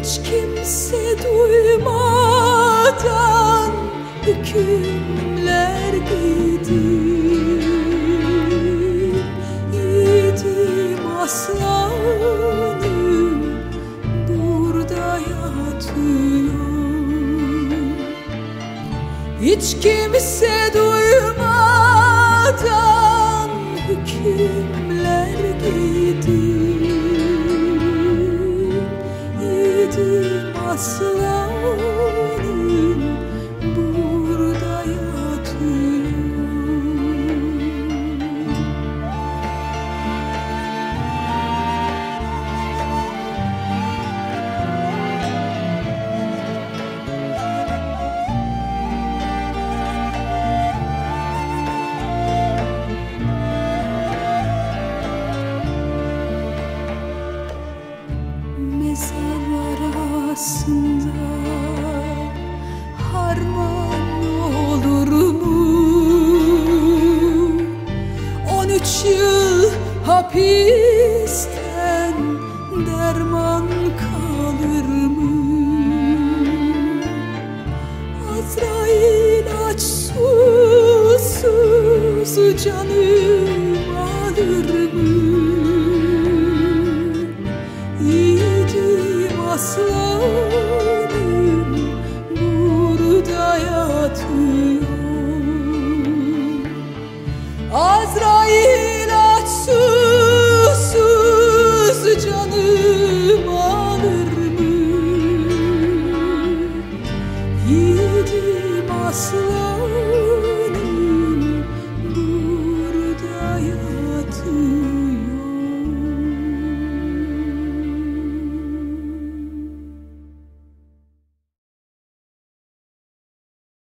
Hiç kimse duymadan Hükümler giydim Yiğidim aslanım Burada yatıyor Hiç kimse duymadan Hükümler giydim Xưa arasında harman olur mu? On üç yıl hapisten derman kalır mı? slow